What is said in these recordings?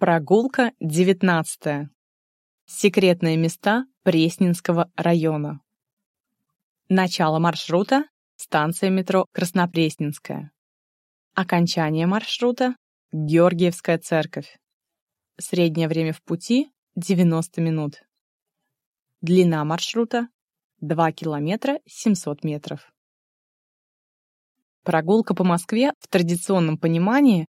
Прогулка 19. Секретные места Пресненского района. Начало маршрута – станция метро Краснопресненская. Окончание маршрута – Георгиевская церковь. Среднее время в пути – 90 минут. Длина маршрута – 2 километра 700 метров. Прогулка по Москве в традиционном понимании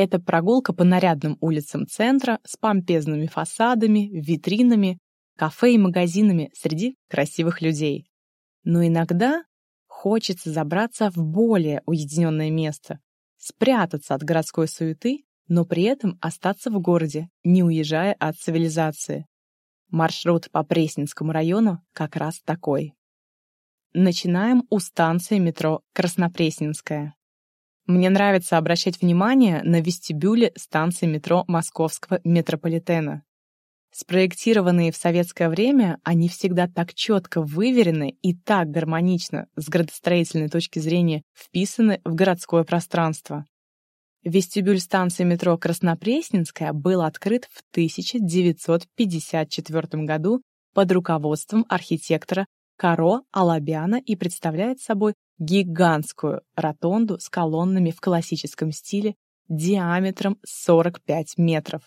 это прогулка по нарядным улицам центра с помпезными фасадами, витринами, кафе и магазинами среди красивых людей. Но иногда хочется забраться в более уединенное место, спрятаться от городской суеты, но при этом остаться в городе, не уезжая от цивилизации. Маршрут по Пресненскому району как раз такой. Начинаем у станции метро Краснопресненская. Мне нравится обращать внимание на вестибюли станции метро Московского метрополитена. Спроектированные в советское время, они всегда так четко выверены и так гармонично с градостроительной точки зрения вписаны в городское пространство. Вестибюль станции метро Краснопресненская был открыт в 1954 году под руководством архитектора Каро Алабяна и представляет собой гигантскую ротонду с колоннами в классическом стиле диаметром 45 метров.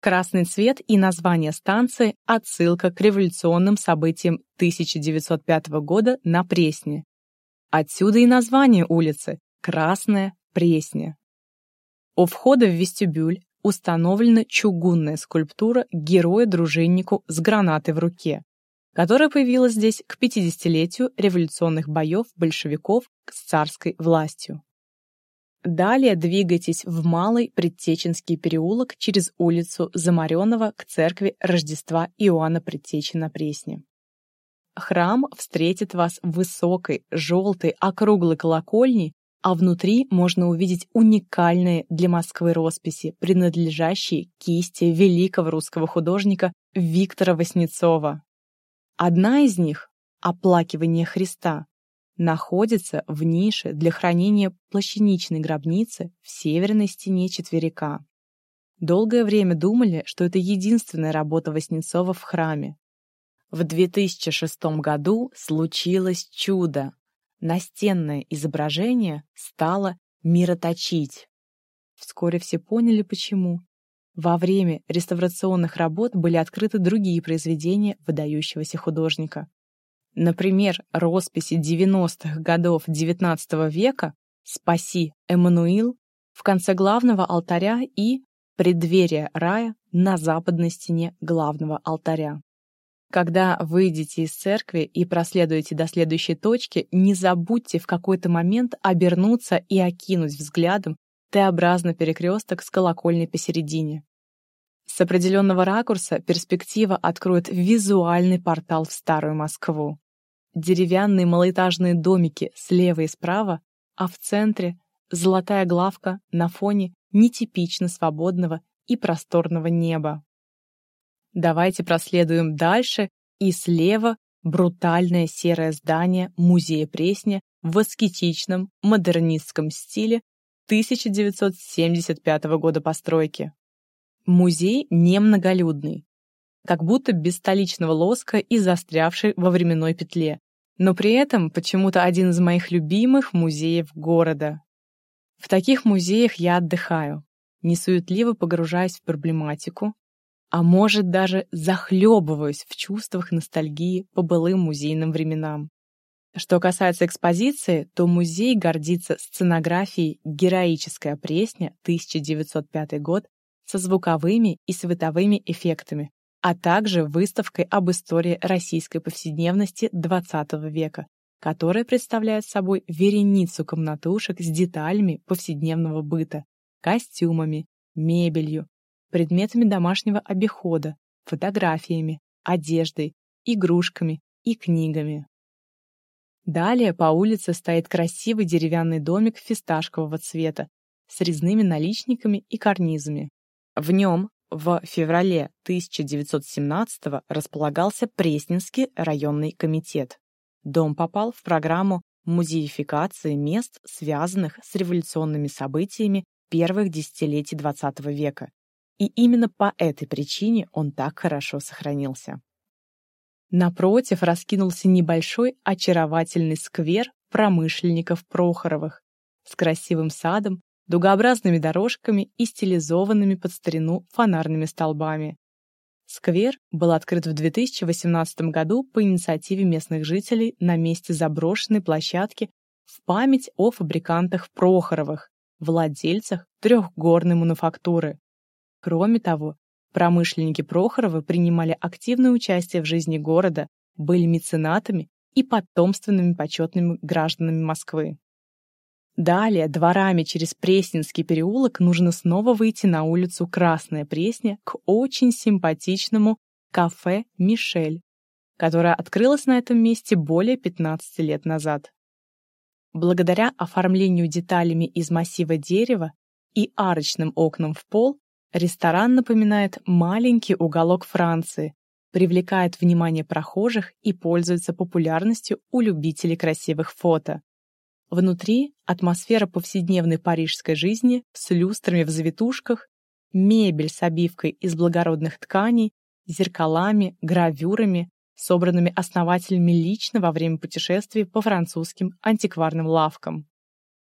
Красный цвет и название станции – отсылка к революционным событиям 1905 года на Пресне. Отсюда и название улицы – Красная Пресня. У входа в вестибюль установлена чугунная скульптура героя-дружиннику с гранатой в руке которая появилась здесь к 50-летию революционных боев большевиков с царской властью. Далее двигайтесь в Малый Предтеченский переулок через улицу Замаренова к церкви Рождества Иоанна Предтечи на Пресне. Храм встретит вас высокой, желтой, округлой колокольне, а внутри можно увидеть уникальные для Москвы росписи, принадлежащие кисти великого русского художника Виктора Васнецова. Одна из них — оплакивание Христа, находится в нише для хранения плащаничной гробницы в северной стене четверика. Долгое время думали, что это единственная работа Васнецова в храме. В 2006 году случилось чудо. Настенное изображение стало мироточить. Вскоре все поняли, почему. Во время реставрационных работ были открыты другие произведения выдающегося художника. Например, росписи 90-х годов XIX века «Спаси, Эммануил» в конце главного алтаря и «Преддверие рая» на западной стене главного алтаря. Когда выйдете из церкви и проследуете до следующей точки, не забудьте в какой-то момент обернуться и окинуть взглядом Т-образный перекресток с колокольней посередине. С определенного ракурса перспектива откроет визуальный портал в Старую Москву. Деревянные малоэтажные домики слева и справа, а в центре золотая главка на фоне нетипично свободного и просторного неба. Давайте проследуем дальше, и слева брутальное серое здание Музея Пресня в аскетичном модернистском стиле 1975 года постройки. Музей немноголюдный, как будто без столичного лоска и застрявший во временной петле, но при этом почему-то один из моих любимых музеев города. В таких музеях я отдыхаю, несуетливо погружаясь в проблематику, а может даже захлебываюсь в чувствах ностальгии по былым музейным временам. Что касается экспозиции, то музей гордится сценографией «Героическая пресня» 1905 год со звуковыми и световыми эффектами, а также выставкой об истории российской повседневности XX века, которая представляет собой вереницу комнатушек с деталями повседневного быта, костюмами, мебелью, предметами домашнего обихода, фотографиями, одеждой, игрушками и книгами. Далее по улице стоит красивый деревянный домик фисташкового цвета с резными наличниками и карнизами. В нем в феврале 1917 располагался Пресненский районный комитет. Дом попал в программу музеификации мест, связанных с революционными событиями первых десятилетий XX века, и именно по этой причине он так хорошо сохранился. Напротив раскинулся небольшой очаровательный сквер промышленников Прохоровых с красивым садом, дугообразными дорожками и стилизованными под старину фонарными столбами. Сквер был открыт в 2018 году по инициативе местных жителей на месте заброшенной площадки в память о фабрикантах Прохоровых, владельцах трехгорной мануфактуры. Кроме того, промышленники Прохоровы принимали активное участие в жизни города, были меценатами и потомственными почетными гражданами Москвы. Далее, дворами через Пресненский переулок нужно снова выйти на улицу Красная Пресня к очень симпатичному кафе «Мишель», которое открылось на этом месте более 15 лет назад. Благодаря оформлению деталями из массива дерева и арочным окнам в пол, ресторан напоминает маленький уголок Франции, привлекает внимание прохожих и пользуется популярностью у любителей красивых фото. Внутри атмосфера повседневной парижской жизни с люстрами в завитушках, мебель с обивкой из благородных тканей, зеркалами, гравюрами, собранными основателями лично во время путешествий по французским антикварным лавкам.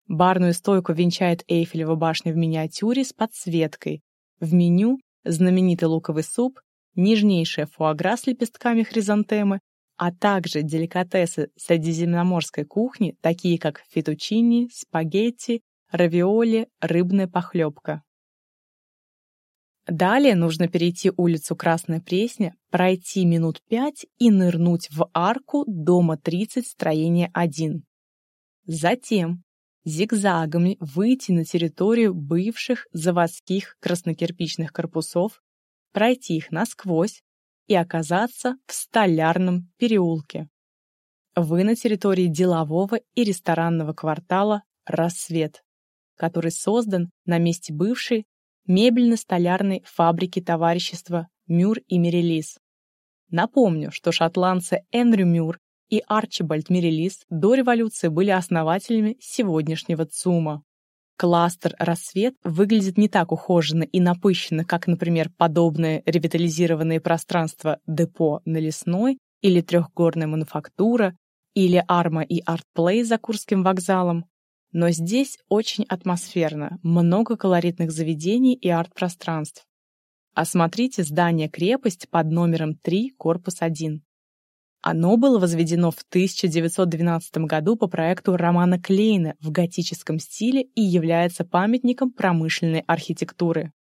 Барную стойку венчает Эйфелева башня в миниатюре с подсветкой. В меню знаменитый луковый суп, нежнейшая фуагра с лепестками хризантемы, а также деликатесы средиземноморской кухни, такие как фетучини, спагетти, равиоли, рыбная похлебка. Далее нужно перейти улицу Красная Пресня, пройти минут пять и нырнуть в арку дома 30 строения 1. Затем зигзагами выйти на территорию бывших заводских краснокирпичных корпусов, пройти их насквозь и оказаться в Столярном переулке. Вы на территории делового и ресторанного квартала «Рассвет», который создан на месте бывшей мебельно-столярной фабрики товарищества Мюр и Мерилис. Напомню, что шотландцы Эндрю Мюр и Арчибальд Мерилис до революции были основателями сегодняшнего ЦУМа. Кластер «Рассвет» выглядит не так ухоженно и напыщенно, как, например, подобные ревитализированные пространства депо на Лесной или трехгорная мануфактура или Арма и Артплей за Курским вокзалом, но здесь очень атмосферно, много колоритных заведений и арт-пространств. Осмотрите здание-крепость под номером 3, корпус 1. Оно было возведено в 1912 году по проекту Романа Клейна в готическом стиле и является памятником промышленной архитектуры.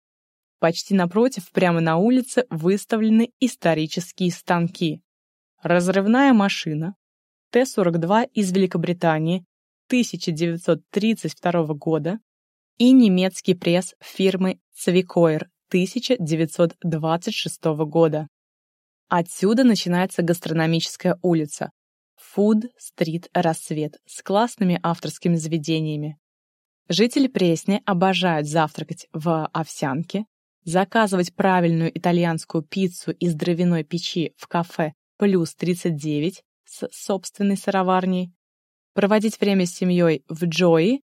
Почти напротив, прямо на улице, выставлены исторические станки. Разрывная машина Т-42 из Великобритании 1932 года и немецкий пресс фирмы Цвикойр 1926 года. Отсюда начинается гастрономическая улица. Фуд-стрит «Рассвет» с классными авторскими заведениями. Жители Пресни обожают завтракать в овсянке, заказывать правильную итальянскую пиццу из дровяной печи в кафе «Плюс 39» с собственной сыроварней, проводить время с семьей в Джои,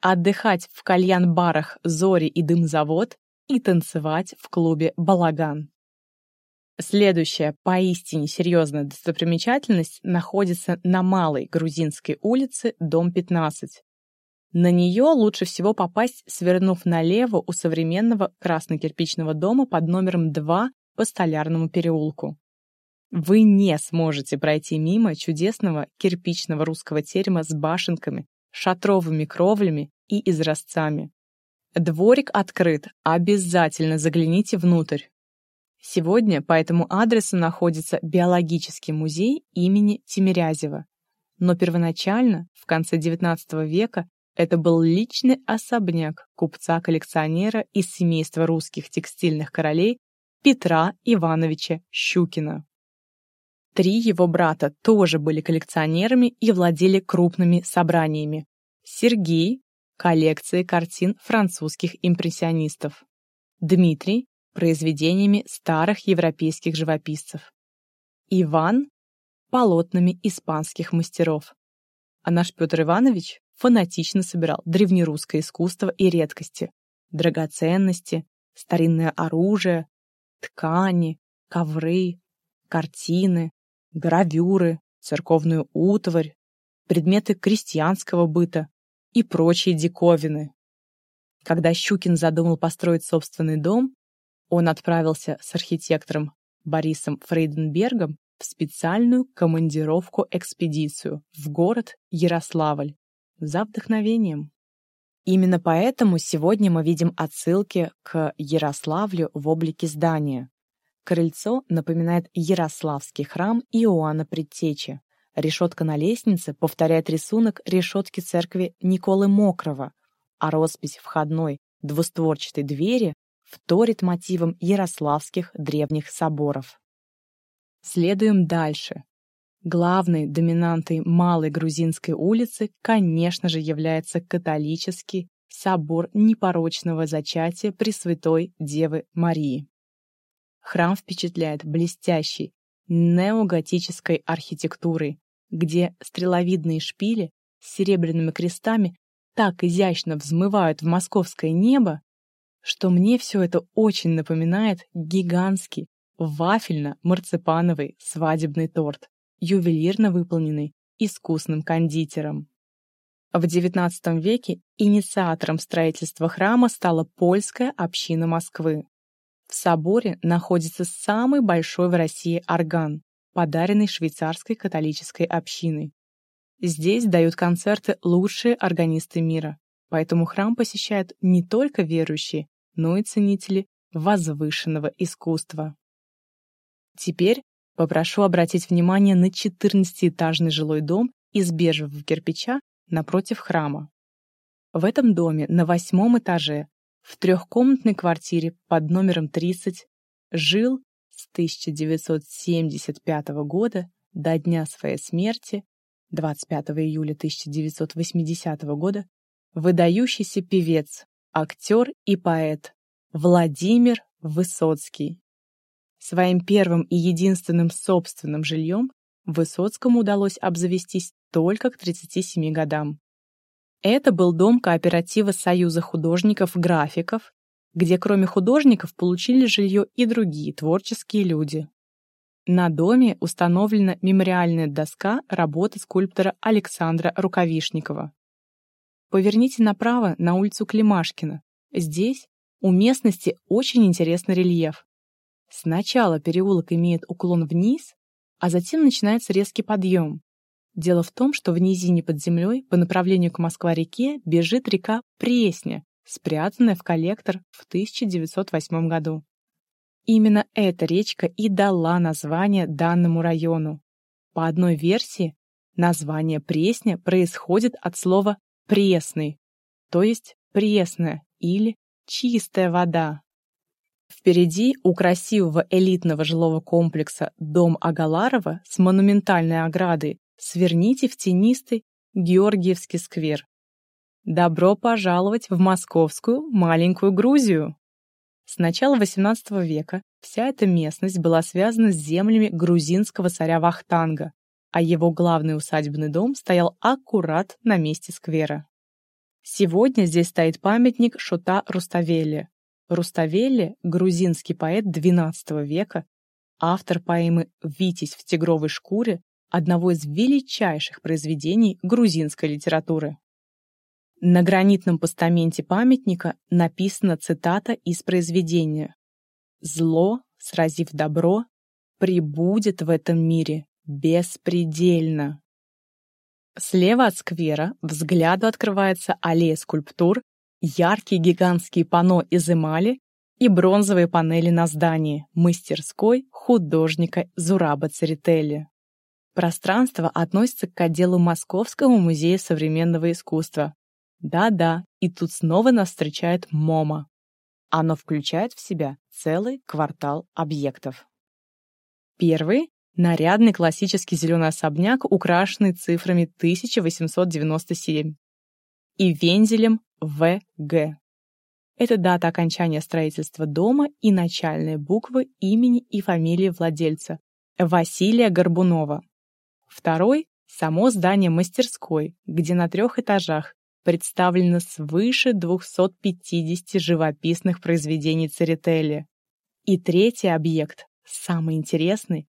отдыхать в кальян-барах «Зори» и «Дымзавод» и танцевать в клубе «Балаган». Следующая поистине серьезная достопримечательность находится на Малой Грузинской улице, дом 15. На нее лучше всего попасть, свернув налево у современного красно-кирпичного дома под номером 2 по Столярному переулку. Вы не сможете пройти мимо чудесного кирпичного русского терема с башенками, шатровыми кровлями и изразцами. Дворик открыт, обязательно загляните внутрь. Сегодня по этому адресу находится биологический музей имени Тимирязева. Но первоначально, в конце XIX века, это был личный особняк купца-коллекционера из семейства русских текстильных королей Петра Ивановича Щукина. Три его брата тоже были коллекционерами и владели крупными собраниями. Сергей – коллекцией картин французских импрессионистов. Дмитрий – произведениями старых европейских живописцев. Иван – полотнами испанских мастеров. А наш Петр Иванович фанатично собирал древнерусское искусство и редкости, драгоценности, старинное оружие, ткани, ковры, картины, гравюры, церковную утварь, предметы крестьянского быта и прочие диковины. Когда Щукин задумал построить собственный дом, он отправился с архитектором Борисом Фрейденбергом в специальную командировку-экспедицию в город Ярославль за вдохновением. Именно поэтому сегодня мы видим отсылки к Ярославлю в облике здания. Крыльцо напоминает Ярославский храм Иоанна Предтечи. Решетка на лестнице повторяет рисунок решетки церкви Николы Мокрого, а роспись входной двустворчатой двери вторит мотивам ярославских древних соборов. Следуем дальше. Главной доминантой Малой Грузинской улицы, конечно же, является католический собор непорочного зачатия Пресвятой Девы Марии. Храм впечатляет блестящей неоготической архитектурой, где стреловидные шпили с серебряными крестами так изящно взмывают в московское небо, что мне все это очень напоминает гигантский вафельно-марципановый свадебный торт, ювелирно выполненный искусным кондитером. В XIX веке инициатором строительства храма стала польская община Москвы. В соборе находится самый большой в России орган, подаренный швейцарской католической общиной. Здесь дают концерты лучшие органисты мира, поэтому храм посещают не только верующие, но и ценители возвышенного искусства. Теперь попрошу обратить внимание на 14-этажный жилой дом из бежевого кирпича напротив храма. В этом доме на восьмом этаже в трехкомнатной квартире под номером 30 жил с 1975 года до дня своей смерти 25 июля 1980 года выдающийся певец, актер и поэт Владимир Высоцкий. Своим первым и единственным собственным жильем Высоцкому удалось обзавестись только к 37 годам. Это был дом кооператива Союза художников-графиков, где кроме художников получили жилье и другие творческие люди. На доме установлена мемориальная доска работы скульптора Александра Рукавишникова. Поверните направо на улицу Климашкина. Здесь у местности очень интересный рельеф. Сначала переулок имеет уклон вниз, а затем начинается резкий подъем. Дело в том, что в низине под землей по направлению к Москва-реке бежит река Пресня, спрятанная в коллектор в 1908 году. Именно эта речка и дала название данному району. По одной версии, название Пресня происходит от слова «пресный», то есть пресная или чистая вода. Впереди у красивого элитного жилого комплекса «Дом Агаларова» с монументальной оградой сверните в тенистый Георгиевский сквер. Добро пожаловать в московскую маленькую Грузию! С начала XVIII века вся эта местность была связана с землями грузинского царя Вахтанга, а его главный усадебный дом стоял аккурат на месте сквера. Сегодня здесь стоит памятник Шута Руставели. Руставели – грузинский поэт XII века, автор поэмы «Витязь в тигровой шкуре», одного из величайших произведений грузинской литературы. На гранитном постаменте памятника написана цитата из произведения «Зло, сразив добро, прибудет в этом мире беспредельно». Слева от сквера взгляду открывается аллея скульптур, яркие гигантские панно из эмали и бронзовые панели на здании мастерской художника Зураба Церетели. Пространство относится к отделу Московского музея современного искусства. Да-да, и тут снова нас встречает МОМА. Оно включает в себя целый квартал объектов. Первый – нарядный классический зеленый особняк, украшенный цифрами 1897 и вензелем ВГ. Это дата окончания строительства дома и начальные буквы имени и фамилии владельца Василия Горбунова. Второй – само здание мастерской, где на трех этажах представлено свыше 250 живописных произведений Церетели. И третий объект, самый интересный,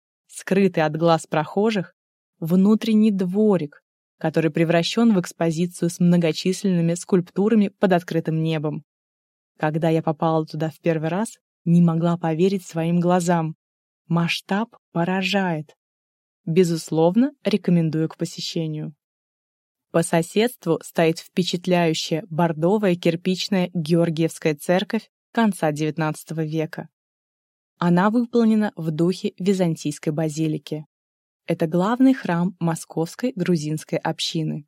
скрытый от глаз прохожих, внутренний дворик, который превращен в экспозицию с многочисленными скульптурами под открытым небом. Когда я попала туда в первый раз, не могла поверить своим глазам. Масштаб поражает. Безусловно, рекомендую к посещению. По соседству стоит впечатляющая бордовая кирпичная Георгиевская церковь конца XIX века. Она выполнена в духе византийской базилики. Это главный храм Московской грузинской общины.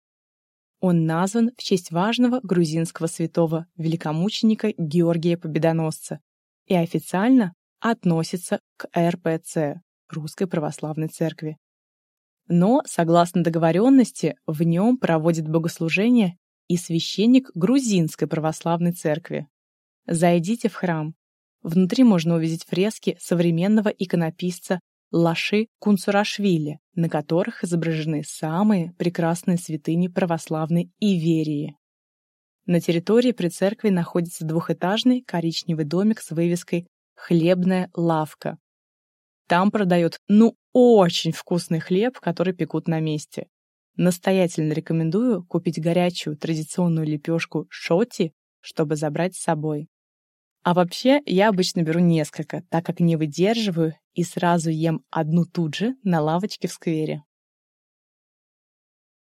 Он назван в честь важного грузинского святого великомученика Георгия Победоносца и официально относится к РПЦ, Русской Православной Церкви. Но, согласно договоренности, в нем проводит богослужение и священник Грузинской Православной Церкви. Зайдите в храм. Внутри можно увидеть фрески современного иконописца Лаши Кунцурашвили, на которых изображены самые прекрасные святыни православной Иверии. На территории при церкви находится двухэтажный коричневый домик с вывеской «Хлебная лавка». Там продают, ну, очень вкусный хлеб, который пекут на месте. Настоятельно рекомендую купить горячую традиционную лепешку шоти, чтобы забрать с собой. А вообще, я обычно беру несколько, так как не выдерживаю и сразу ем одну тут же на лавочке в сквере.